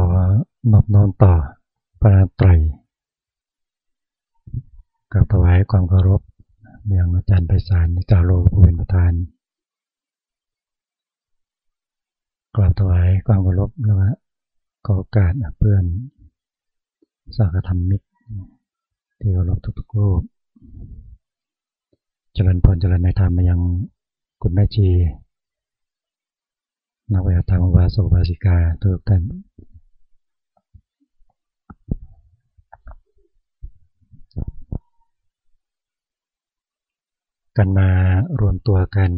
อนอบน้อมต่อพระไตรกับถวายความเคารพเมืองอาจารย์ไพศาลนิจาโลผู้เป็นประธานกราบถวายความเคารพแล้วก็ขอโอกาสเพื่อนสากธรรมมิตรที่เคารพทุกๆรูปเจริญพรเจริญในธรรมมายังคุณแม่ชีนักวิทยาธรรมวาสุภาสิกาทุกท่าน กันมารวมตัวกัน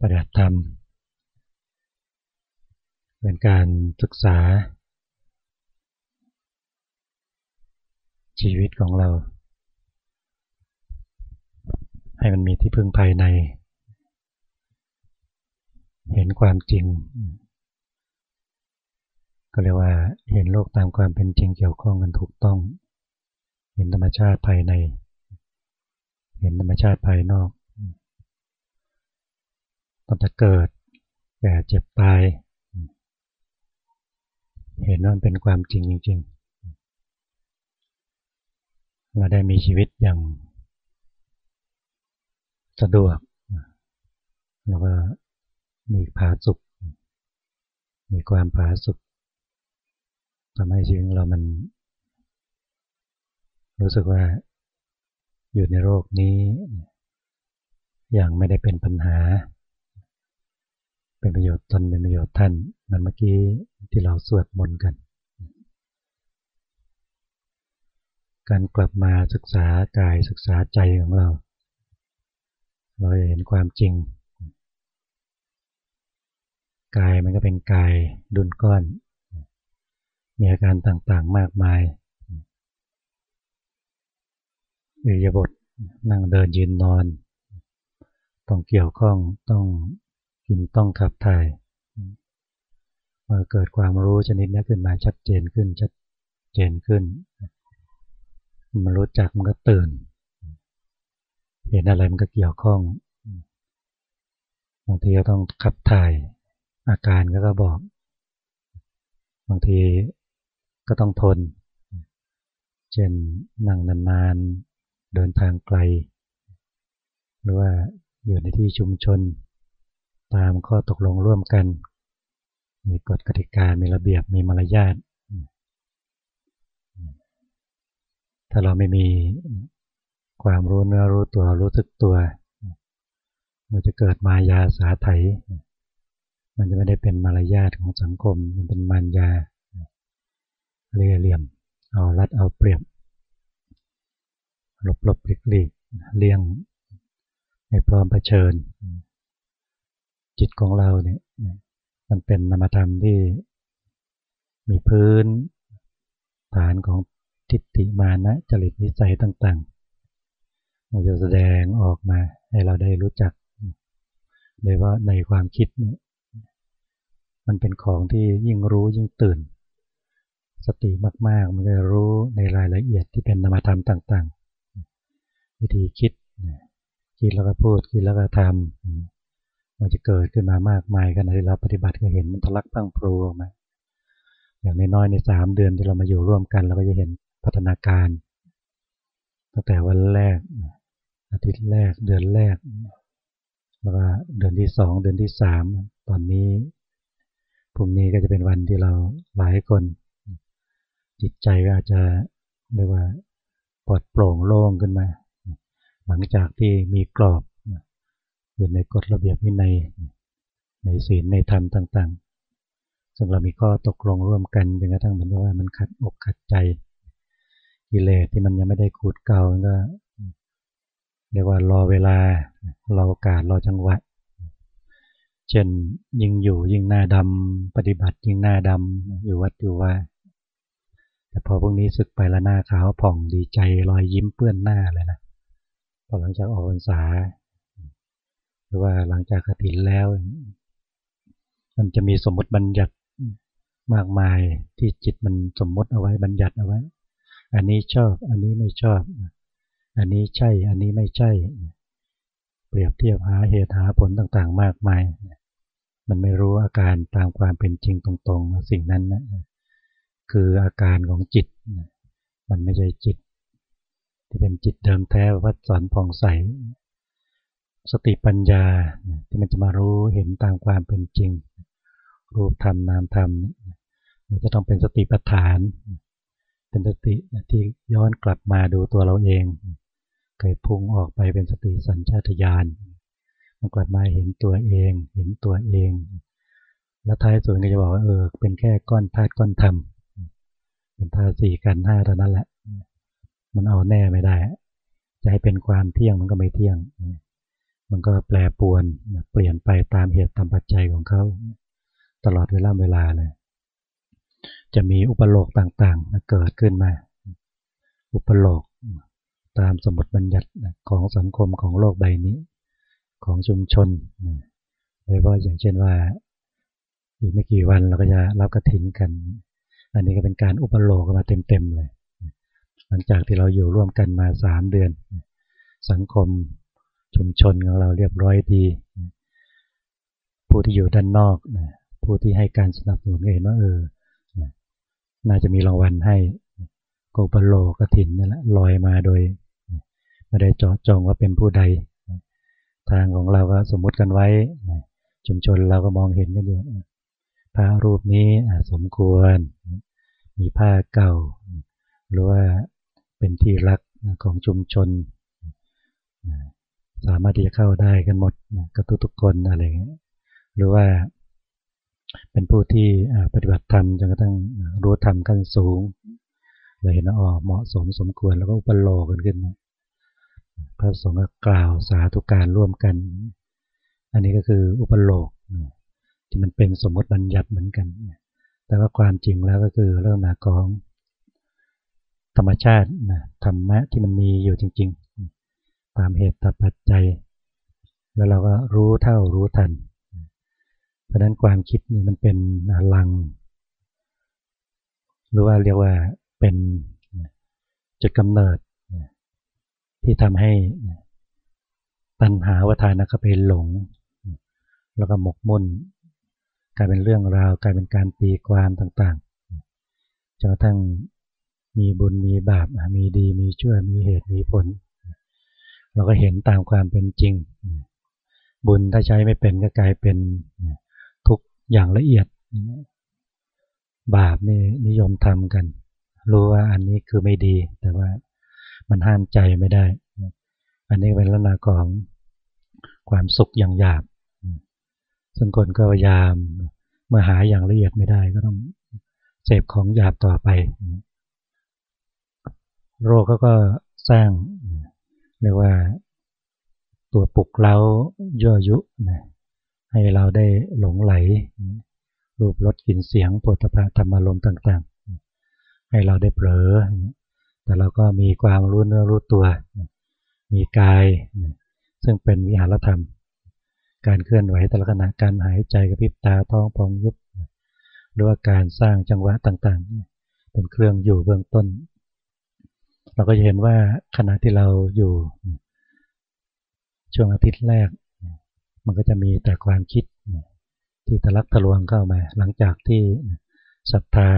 ปฏิบัติธรรมเป็นการศึกษา ชีวิตของเรา ให้มันมีที่พึ่งภายใน เห็นความจริง ก็เรียกว่าเห็นโลกตามความเป็นจริงเกี่ยวข้องกันถูกต้อง เห็นธรรมชาติภายใน เห็นธรรมชาติภายนอกตั้งแต่เกิดแก่เจ็บตาย เห็นว่ามันเป็นความจริงจริงๆเราได้มีชีวิตอย่างสะดวก แล้วก็มีผาสุข มีความผาสุขทำให้ชีวิตเรามัน รู้สึกว่า อยู่ในโลกนี้ อย่างไม่ได้เป็นปัญหา เป็นประโยชน์ตนเป็นประโยชน์ท่านมันเมื่อกี้ที่เราสวดมนต์กัน การกลับมาศึกษากายศึกษาใจของเรา เราจะเห็นความจริง กายมันก็เป็นกายดุนก้อน มีอาการต่างๆมากมาย อิยาบถนั่งเดินยืนนอน ต้องเกี่ยวข้องต้องกินต้องขับถ่ายเมื่อเกิดความรู้ชนิดนี้ขึ้นมาชัดเจนขึ้นชัดเจนขึ้น มันรู้จักมันก็ตื่น เห็นอะไรมันก็เกี่ยวข้องบางทีก็ต้องขับถ่าย อาการก็ก็บอก บางทีก็ต้องทน เช่นนั่งนาน เดินทางไกล หรือว่าอยู่ในที่ชุมชน ตามข้อตกลงร่วมกัน มีกฎกติกา มีระเบียบ มีมารยาท ถ้าเราไม่มีความรู้เนื้อรู้ตัวรู้สึกตัว มันจะเกิดมายาสาไถ มันจะไม่ได้เป็นมารยาทของสังคม มันเป็นมารยาเรียเหลี่ยม เอารัดเอาเปรียบ หลบหลบหลีกหลีกเลี่ยงไม่พร้อมเผชิญ จิตของเราเนี่ยมันเป็นนามธรรมที่มีพื้น ฐานของทิฏฐิมานะจริตนิสัยต่างๆมันจะแสดงออกมาให้เราได้รู้จักโดยว่าในความคิดนี่มันเป็นของที่ยิ่งรู้ยิ่งตื่น สติมากๆ มันจะรู้ในรายละเอียดที่เป็นนามธรรมต่าง วิธีคิดคิดแล้วก็พูดคิดแล้วก็ทำมันจะเกิดขึ้นมามากมายขณะที่เราปฏิบัติก็เห็นมันทะลักตั้งพรูออกมาอย่างน้อยในสามเดือนที่เรามาอยู่ร่วมกัน เราก็จะเห็นพัฒนาการ ตั้งแต่วันแรก อาทิตย์แรกเดือนแรกแล้วก็เดือนที่สองเดือนที่สามตอนนี้พรุ่งนี้ก็จะเป็นวันที่เราหลายคน จิตใจก็อาจจะเรียกว่าปลอดโปร่งโล่งขึ้นมา หลังจากที่มีกรอบอยู่ในกฎระเบียบวินัยในศีลในธรรมต่างๆ ซึ่งเรามีข้อตกลงร่วมกันจนกระทั่งเหมือนว่ามันขัดอกขัดใจ กิเลสที่มันยังไม่ได้ขูดเกาก็เรียกว่ารอเวลารอโอกาสรอจังหวะ เช่นยิ่งอยู่ยิ่งหน้าดำปฏิบัติยิ่งหน้าดำอยู่วัดอยู่ว่า แต่พอพวกนี้สึกไปแล้วหน้าขาวผ่องดีใจรอยยิ้มเปื้อนหน้าเลยนะ พอหลังจากออกพรรษา หรือว่าหลังจากกฐินแล้ว มันจะมีสมมติบัญญัติมากมายที่จิตมันสมมติเอาไว้บัญญัติเอาไว้ อันนี้ชอบ อันนี้ไม่ชอบ อันนี้ใช่ อันนี้ไม่ใช่ เปรียบเทียบหาเหตุหาผลต่างๆ มากมาย มันไม่รู้อาการตามความเป็นจริงตรงๆ สิ่งนั้นนะคืออาการของจิต มันไม่ใช่จิต ที่เป็นจิตเดิมแท้วัดสอนผ่องใส สติปัญญาที่มันจะมารู้เห็นตามความเป็นจริง รูปธรรมนามธรรมมันจะต้องเป็นสติปัฏฐาน เป็นสติที่ย้อนกลับมาดูตัวเราเองเคยพุ่งออกไปเป็นสติสัญชาตญาณมันกลับมาเห็นตัวเอง เห็นตัวเอง แล้วท้ายสุดก็จะบอกว่าเออเป็นแค่ก้อนธาตุก้อนธรรมเป็นธาตุสี่กันห้าเท่านั้นแหละ มันเอาแน่ไม่ได้ จะให้เป็นความเที่ยงมันก็ไม่เที่ยง มันก็แปรปวนเปลี่ยนไปตามเหตุตามปัจจัยของเขาตลอดเวลาเวลาเลย จะมีอุปโลกต่างๆเกิดขึ้นมา อุปโลกตามสมมติบัญญัติของสังคมของโลกใบนี้ ของชุมชนโดยเฉพาะอย่างเช่นว่า อีกไม่กี่วันเราก็จะรับกระถินกัน อันนี้ก็เป็นการอุปโลกมาเต็มๆเลย หลังจากที่เราอยู่ร่วมกันมาสามเดือน สังคมชุมชนของเราเรียบร้อยดี ผู้ที่อยู่ด้านนอก ผู้ที่ให้การสนับสนุนเห็นว่าเออ น่าจะมีรางวัลให้โกปโลกถินนี่แหละลอยมาโดยไม่ได้เจาะจงว่าเป็นผู้ใด ทางของเราก็สมมติกันไว้ ชุมชนเราก็มองเห็นกันอยู่พระรูปนี้สมควร มีผ้าเก่า หรือว่า เป็นที่รักของชุมชน สามารถที่จะเข้าได้กันหมดกับทุกๆคนอะไรเงี้ยหรือว่าเป็นผู้ที่ปฏิบัติธรรมจนกระทั่งรู้ธรรมขั้นสูงเราเห็นว่าอ๋อเหมาะสมสมควรแล้วก็อุปโลกันขึ้นมาพระสงฆ์กล่าวสาธุการร่วมกัน อันนี้ก็คืออุปโลกที่มันเป็นสมมติบัญญัติเหมือนกัน แต่ว่าความจริงแล้วก็คือเรื่องหนาของ ธรรมชาตินะธรรมะที่มันมีอยู่จริง ๆ ตามเหตุตามปัจจัย แล้วเราก็รู้เท่ารู้ทัน เพราะนั้นความคิดนี่มันเป็นลัง หรือว่าเรียกว่าเป็นจุดกำเนิดที่ทำให้ปัญหาวทานะก็ไปหลง แล้วก็หมกมุ่นกลายเป็นเรื่องราว กลายเป็นการตีความต่างๆจนกระทั่ง มีบุญมีบาปมีดีมีชั่วมีเหตุมีผล เราก็เห็นตามความเป็นจริง บุญถ้าใช้ไม่เป็นก็กลายเป็นทุกอย่างละเอียด บาปนี่นิยมทำกัน รู้ว่าอันนี้คือไม่ดี แต่ว่ามันห้ามใจไม่ได้ อันนี้เป็นลักษณะของความสุขอย่างหยาบ ซึ่งคนก็พยายามเมื่อหาอย่างละเอียดไม่ได้ก็ต้องเสพของหยาบต่อไป โรคเขาก็สร้างเรียกว่าตัวปลุกเล้าย่อยุนะให้เราได้หลงไหล รูปรสกลิ่นเสียงโผฏฐะธรรมารมณ์ต่างๆ ให้เราได้เผลอ แต่เราก็มีความรู้เนื้อรู้ตัว มีกาย ซึ่งเป็นวิหารธรรม การเคลื่อนไหวแต่ละขณะการหายใจกระพริบตาท้องพองยุบหรือว่าการสร้างจังหวะต่างๆ เป็นเครื่องอยู่เบื้องต้น เราก็จะเห็นว่าขณะที่เราอยู่ ช่วงอาทิตย์แรก มันก็จะมีแต่ความคิดที่ทะลักทะลวงเข้ามา หลังจากที่ศรัทธา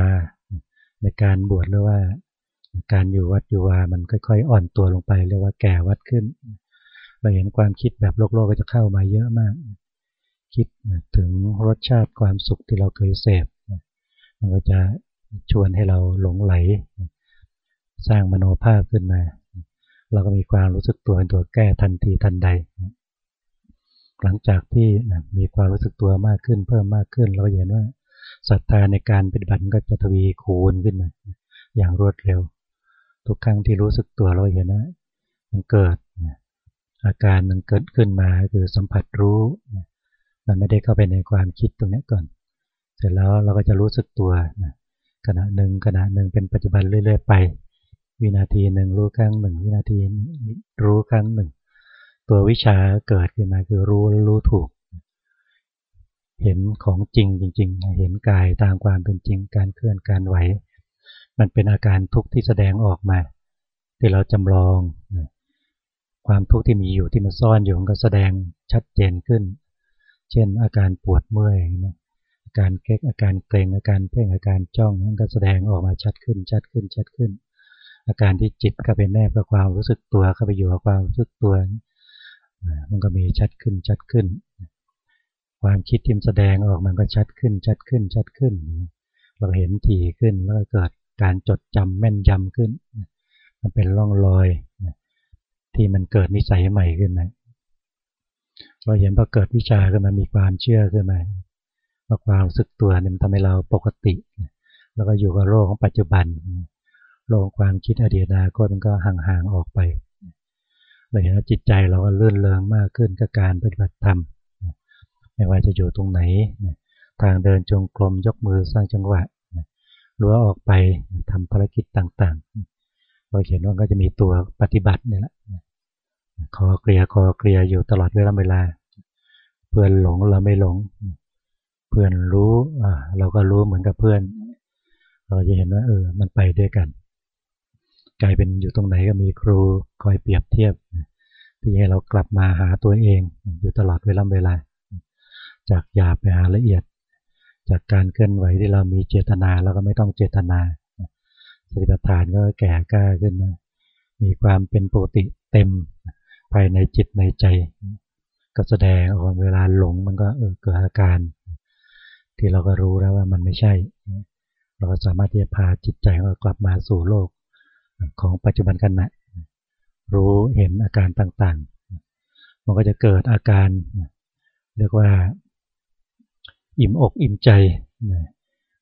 ในการบวชหรือว่าการอยู่วัดอยู่วามันค่อยๆ อ่อนตัวลงไปเรียกว่าแก่วัดขึ้น เราเห็นความคิดแบบโลกโลกก็จะเข้ามาเยอะมาก คิดถึงรสชาติความสุขที่เราเคยเสพมันก็จะชวนให้เราหลงไหล สร้างมโนภาพขึ้นมา เราก็มีความรู้สึกตัวเป็นตัวแก้ทันทีทันใด หลังจากที่มีความรู้สึกตัวมากขึ้น เพิ่มมากขึ้น เราเห็นว่าศรัทธาในการปฏิบัติก็จะทวีคูณขึ้นมาอย่างรวดเร็ว ทุกครั้งที่รู้สึกตัวเราเห็นนะมันเกิดอาการมันเกิดขึ้นมาคือสัมผัสรู้ มันไม่ได้เข้าไปในความคิดตรงนี้ก่อน เสร็จแล้วเราก็จะรู้สึกตัวขณะหนึ่งขณะหนึ่งเป็นปัจจุบันเรื่อย ๆ ไป วินาทีหนึ่งรู้ครั้งหนึ่ง วินาทีรู้ครั้งหนึ่ง ตัววิชาเกิดขึ้นมาคือรู้รู้ถูก เห็นของจริงจริง ๆ เห็นกายตามความเป็นจริงการเคลื่อนการไหว มันเป็นอาการทุกข์ที่แสดงออกมา ที่เราจำลอง ความทุกข์ที่มีอยู่ที่มันซ่อนอยู่มันก็แสดงชัดเจนขึ้น เช่นอาการปวดเมื่อยนะอาการเก๊กอาการเกร็งอาการเพ่งอาการจ้องนั้นก็แสดงออกมาชัดขึ้นชัดขึ้นชัดขึ้น อาการที่จิตเข้าไปแนบกับความรู้สึกตัวเข้าไปอยู่กับความรู้สึกตัว มันก็มีชัดขึ้นชัดขึ้น ความคิดที่แสดงออกมันก็ชัดขึ้นชัดขึ้นชัดขึ้น เราเห็นถี่ขึ้นแล้วก็เกิดการจดจำแม่นยำขึ้น มันเป็นร่องรอยที่มันเกิดนิสัยใหม่ขึ้นมาเราเห็นพอเกิดวิชาขึ้นมามีความเชื่อขึ้นมาว่าความรู้สึกตัวเนี่ยมันทำให้เราปกติ แล้วก็อยู่กับโลกของปัจจุบัน โลกความคิดอดีตอนาคตมันก็ห่างๆออกไปเราเห็นว่าจิตใจเราก็เลื่อนเลงมากขึ้นกับการปฏิบัติธรรมไม่ว่าจะอยู่ตรงไหนทางเดินจงกรมยกมือสร้างจังหวะหรือว่าออกไปทำภารกิจต่างๆ เราเห็นว่าก็จะมีตัวปฏิบัติเนี่ยแหละคอเกลียคอเกลียอยู่ตลอดเวลาเวลา เพื่อนหลงเราไม่หลง เพื่อนรู้เราก็รู้เหมือนกับเพื่อน เราจะเห็นว่าเออมันไปด้วยกัน กลายเป็นอยู่ตรงไหนก็มีครูคอยเปรียบเทียบที่ให้เรากลับมาหาตัวเองอยู่ตลอดเวลาเวลา จากหยาบไปหาละเอียด จากการเคลื่อนไหวที่เรามีเจตนาเราก็ไม่ต้องเจตนาสติปัฏฐานก็แก่กล้าขึ้นมามีความเป็นปกติเต็มภายในจิตในใจ ก็แสดงออกเวลาหลงมันก็เกิดอาการ ที่เราก็รู้แล้วว่ามันไม่ใช่ เราก็สามารถที่จะพาจิตใจของเรากลับมาสู่โลก ของปัจจุบันขณะรู้เห็นอาการต่างๆ มันก็จะเกิดอาการเรียกว่า อิ่มอกอิ่มใจ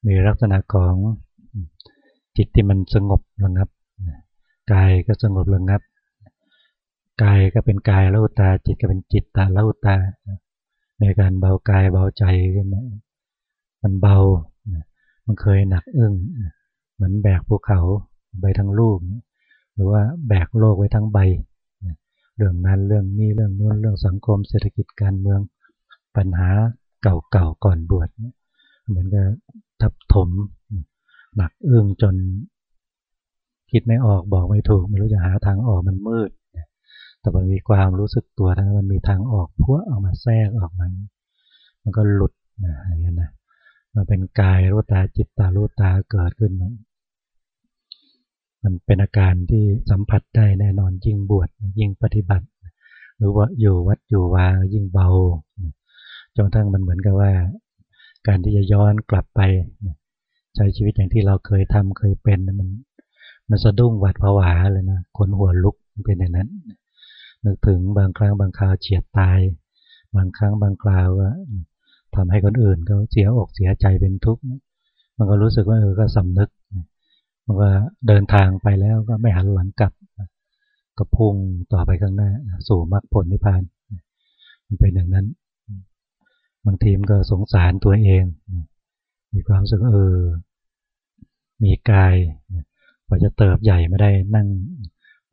มีลักษณะของจิตที่มันสงบระงับกายก็สงบระงับกายก็เป็นกายละหุตา จิตก็เป็นจิตตาละหุตา ในการเบากายเบาใจขึ้นมามันเบา มันเคยหนักอึ้งเหมือนแบกภูเขา ใบทั้งลูกหรือว่าแบกโลกไว้ทั้งใบ เรื่องนั้นเรื่องนี้เรื่องนู้นเรื่องสังคมเศรษฐกิจการเมืองปัญหาเก่าๆก่อนบวชเหมือนกับทับถมหนักอึ้งจนคิดไม่ออกบอกไม่ถูก ไม่รู้จะหาทางออกมันมืด แต่มันมีความรู้สึกตัวนะมันมีทางออกพวกออกมาแทรกออกมา มันก็หลุดนะอย่างนี้นะมันเป็นกายรู้ตาจิตตารู้ตาเกิดขึ้น มันเป็นอาการที่สัมผัสได้แน่นอนยิ่งบวชยิ่งปฏิบัติ หรือว่าอยู่วัดอยู่วายิ่งเบาจนทั้งมันเหมือนกับว่า การที่จะย้อนกลับไปใช้ชีวิตอย่างที่เราเคยทำเคยเป็นมันมันสะดุ้งหวาดผวาเลยนะคนหัวลุกเป็นอย่างนั้นนึกถึงบางครั้งบางคราวเฉียดตาย บางครั้งบางคราวว่าทำให้คนอื่นเขาเสียอกเสียใจเป็นทุกข์มันก็รู้สึกว่าเออก็สำนึก มันก็เดินทางไปแล้วก็ไม่หันหลังกลับก็พุ่งต่อไปข้างหน้า สู่มรรคผลนิพพาน มันเป็นอย่างนั้น บางทีมก็สงสารตัวเอง มีความสึกเออ มีกายกว่าจะเติบใหญ่ไม่ได้นั่ง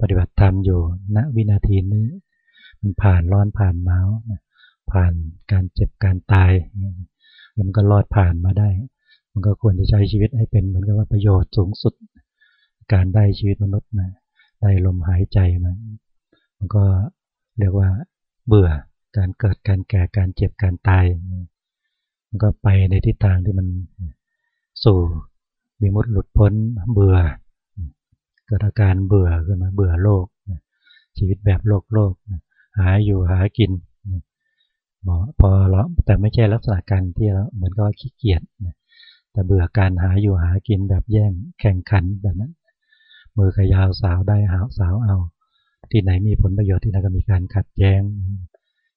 ปฏิบัติธรรมอยู่ณวินาทีนี้ มันผ่านร้อนผ่านหนาวผ่านการเจ็บการตาย มันก็รอดผ่านมาได้ มันก็ควรจะใช้ชีวิตให้เป็นเหมือนกับว่าประโยชน์สูงสุด การได้ชีวิตมนุษย์มา ได้ลมหายใจมา มันก็เรียกว่าเบื่อการเกิดการแก่การเจ็บการตาย มันก็ไปในทิศทางที่มันสู่มีมุดหลุดพ้นเบื่อ เกิดอาการเบื่อขึ้นมาเบื่อโลก ชีวิตแบบโลกโลก หาอยู่หากินหมอพอเราแต่ไม่ใช่ลักษณะการที่เราเหมือนก็ขี้เกียจ แต่เบื่อการหาอยู่หากินแบบแย่งแข่งขันแบบนั้น มือขยาวสาวได้หาสาวเอา ที่ไหนมีผลประโยชน์ที่นั่นก็มีการขัดแย้ง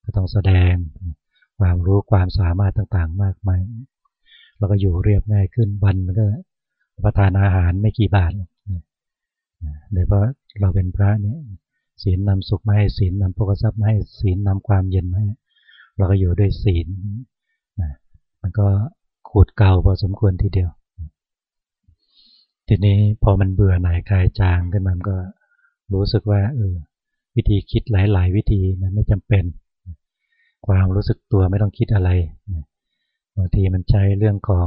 ก็ต้องแสดงความรู้ความสามารถต่างๆ มากมายแล้วก็อยู่เรียบง่ายขึ้นวันก็ประทานอาหารไม่กี่บาทโดยเพราะเราเป็นพระเนี่ยศีลนำสุขมาให้ศีลนำพกทรัพย์มาให้ศีลนำความเย็นมาให้เราก็อยู่ด้วยศีลมันก็ ขูดเก่าพอสมควรทีเดียว ทีนี้พอมันเบื่อหน่ายคลายจางขึ้นมามันก็รู้สึกว่าเออวิธีคิดหลาย ๆ วิธีนะไม่จำเป็น ความรู้สึกตัวไม่ต้องคิดอะไรบางทีมันใช้เรื่องของ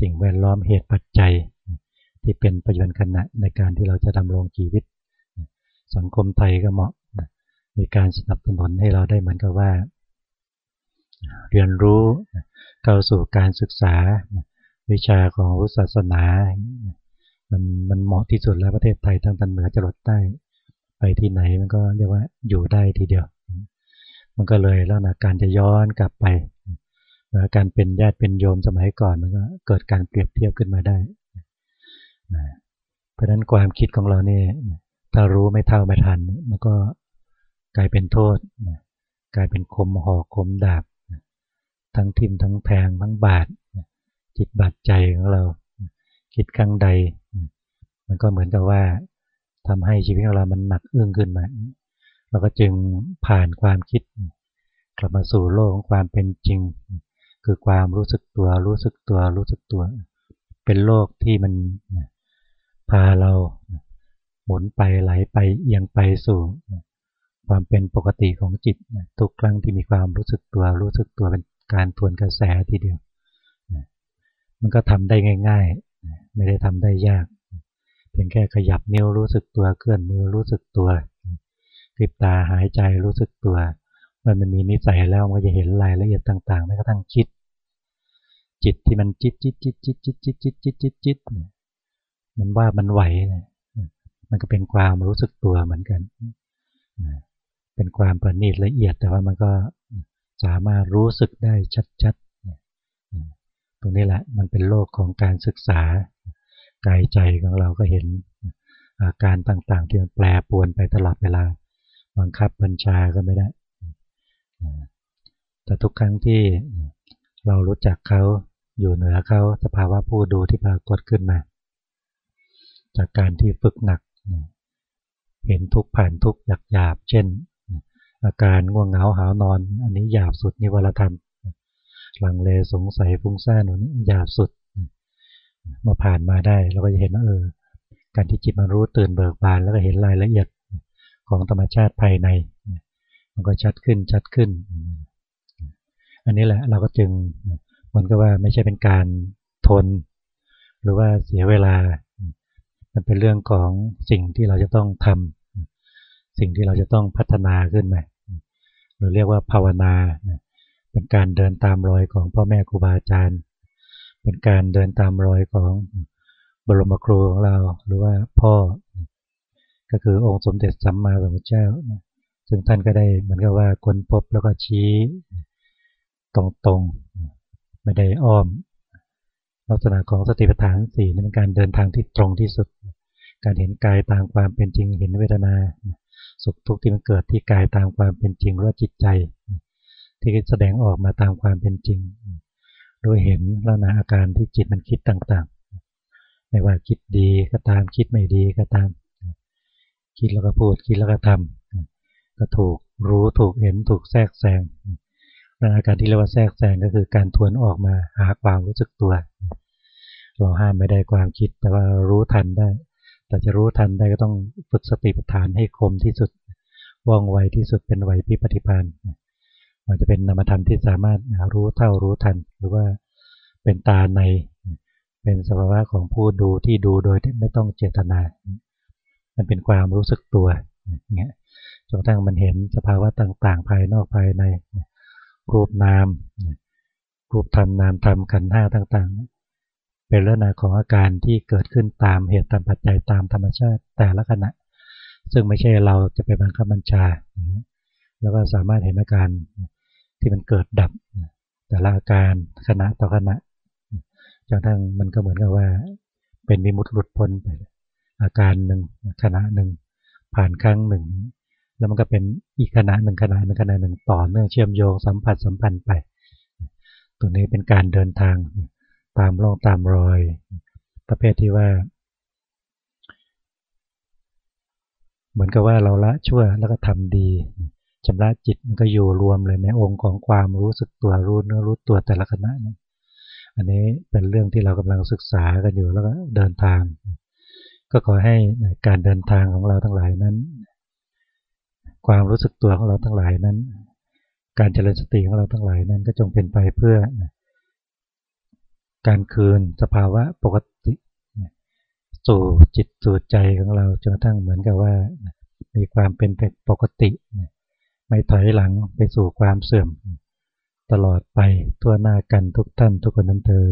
สิ่งแวดล้อมเหตุปัจจัย ที่เป็นปัจจุบันขณะในการที่เราจะดำรงชีวิต สังคมไทยก็เหมาะมีการสนับสนุนให้เราได้เหมือนกับว่า เรียนรู้ เข้าสู่การศึกษาวิชาของพุทธศาสนา มันมันเหมาะที่สุดแล้วประเทศไทยทั้งตะเหนือจรดใต้ ไปที่ไหนมันก็เรียกว่าอยู่ได้ทีเดียว มันก็เลยแล้วนะการจะย้อนกลับไปการเป็นญาติเป็นโยมสมัยก่อนมันก็เกิดการเปรียบเทียบขึ้นมาได้เพราะฉะนั้นความคิดของเราเนี่ยถ้ารู้ไม่เท่าไม่ทัน มันก็กลายเป็นโทษกลายเป็นคมหอกคมดาบ ทั้งทิมทั้งแทงทั้งบาดจิตบาดใจของเรา คิดข้างใด มันก็เหมือนกับว่าทำให้ชีวิตของเรามันหนักอึ้งขึ้นมาเราก็จึงผ่านความคิด กลับมาสู่โลกของความเป็นจริง คือความรู้สึกตัว รู้สึกตัว รู้สึกตัว เป็นโลกที่มันพาเราหมุนไปไหลไปเอียงไปสู่ความเป็นปกติของจิตทุกครั้งที่มีความรู้สึกตัว รู้สึกตัวเป็น การทวนกระแสทีเดียว มันก็ทำได้ง่าย ๆ ไม่ได้ทำได้ยากเพียงแค่ขยับนิ้วรู้สึกตัวเคลื่อนมือรู้สึกตัวกลิบตาหายใจรู้สึกตัวมันมันมีนิสัยแล้วมันจะเห็นรายละเอียดต่างๆแม้กระทั่งจิตจิตที่มันจิตจิตจิตจิตจิตจิตจิตจิตจิตจิตมันว่ามันไหวมันก็เป็นความรู้สึกตัวเหมือนกันเป็นความประณีตละเอียดแต่ว่ามันก็ สามารถรู้สึกได้ชัดๆ ตรงนี้แหละมันเป็นโลกของการศึกษากายใจของเราก็เห็นอาการต่างๆ ที่มันแปรปวนไปตลอดเวลา บังคับบัญชาก็ไม่ได้ แต่ทุกครั้งที่เรารู้จักเขาอยู่เหนือเขาสภาวะผู้ดูที่ปรากฏขึ้นมา จากการที่ฝึกหนัก เห็นทุกผ่านทุกหยาบๆเช่น อาการง่วงเหงาหานอน อันนี้หยาบสุดนิวรธรรมหลังเลสงสัยฟุ้งซ่านอันนี้หยาบสุดมาผ่านมาได้เราก็จะเห็นว่าเออ การที่จิตมันรู้ตื่นเบิกบานแล้วก็เห็นรายละเอียดของธรรมชาติภายใน มันก็ชัดขึ้นชัดขึ้น อันนี้แหละเราก็จึงมันก็ว่าไม่ใช่เป็นการทน หรือว่าเสียเวลา มันเป็นเรื่องของสิ่งที่เราจะต้องทำสิ่งที่เราจะต้องพัฒนาขึ้นมา รือเรียกว่าภาวนา เป็นการเดินตามรอยของพ่อแม่ครูบาอาจารย์ เป็นการเดินตามรอยของบรมครูของเราหรือว่าพ่อ ก็คือองค์สมเด็จสัมมาสัมพุทธเจ้า ซึ่งท่านก็ได้เหมือนกับว่าคนพบแล้วก็ชี้ตรงๆ ไม่ได้อ้อม ลักษณะของสติปัฏฐานสี่นี่เป็นการเดินทางที่ตรงที่สุด การเห็นกายตามความเป็นจริงเห็นเวทนา สุขทุกข์ที่มันเกิดที่กายตามความเป็นจริงหรือจิตใจ ที่แสดงออกมาตามความเป็นจริง โดยเห็นแลักษณะอาการที่จิตมันคิดต่างๆ ไม่ว่าคิดดีก็ตามคิดไม่ดีก็ตาม คิดแล้วก็พูดคิดแล้วก็ทำก็ถูกรู้ถูกเห็นถูกแทรกแซงลักษณะอาการที่เรียกว่าแทรกแซงก็คือการทวนออกมาหาความรู้สึกตัว เราห้ามไม่ได้ความคิดแต่ว่ารู้ทันได้ แต่จะรู้ทันได้ก็ต้องฝึกสติปัฏฐานให้คมที่สุดว่องไวที่สุดเป็นไหวพิปฏิพานมันจะเป็นนามธรรมที่สามารถรู้เท่ารู้ทัน หรือว่าเป็นตาใน เป็นสภาวะของผู้ดูที่ดูโดยที่ไม่ต้องเจตนา มันเป็นความรู้สึกตัวเงี้ยจนกระทั่งมันเห็นสภาวะต่าง ๆ ภายนอกภายใน รูปนามรูปธรรมนามธรรมขันธ์ห้าต่าง ๆ เป็นลักษณะของอาการที่เกิดขึ้นตามเหตุตามปัจจัยตามธรรมชาติแต่ละขณะ ซึ่งไม่ใช่เราจะไปบังคับบัญชา แล้วก็สามารถเห็นอาการที่มันเกิดดับ แต่ละอาการขณะต่อขณะจนทั้งมันก็เหมือนกับว่า เป็นมิมุติหลุดพ้นไป อาการหนึ่งขณะหนึ่งผ่านครั้งหนึ่ง แล้วมันก็เป็นอีกขณะหนึ่งขณะหนึ่งขณะหนึ่งต่อเนื่องเชื่อมโยงสัมผัสสัมพันธ์ไป ตัวนี้เป็นการเดินทาง ตามร่องตามรอย ประเภทที่ว่า เหมือนกับว่าเราละชั่วแล้วก็ทำดีชำระจิตมันก็อยู่รวมเลยในองค์ของความรู้สึกตัวรู้เนื้อรู้ตัวแต่ละขณะนั้นอันนี้เป็นเรื่องที่เรากำลังศึกษากันอยู่แล้วก็เดินทาง ก็ขอให้การเดินทางของเราทั้งหลายนั้น ความรู้สึกตัวของเราทั้งหลายนั้น การเจริญสติของเราทั้งหลายนั้นก็จงเป็นไปเพื่อ การคืนสภาวะปกติ สู่จิตสู่ใจของเราจนกระทั่งเหมือนกับว่า มีความเป็นปกติ ไม่ถอยหลังไปสู่ความเสื่อม ตลอดไปทั่วหน้ากันทุกท่านทุกคนนั้นเธอ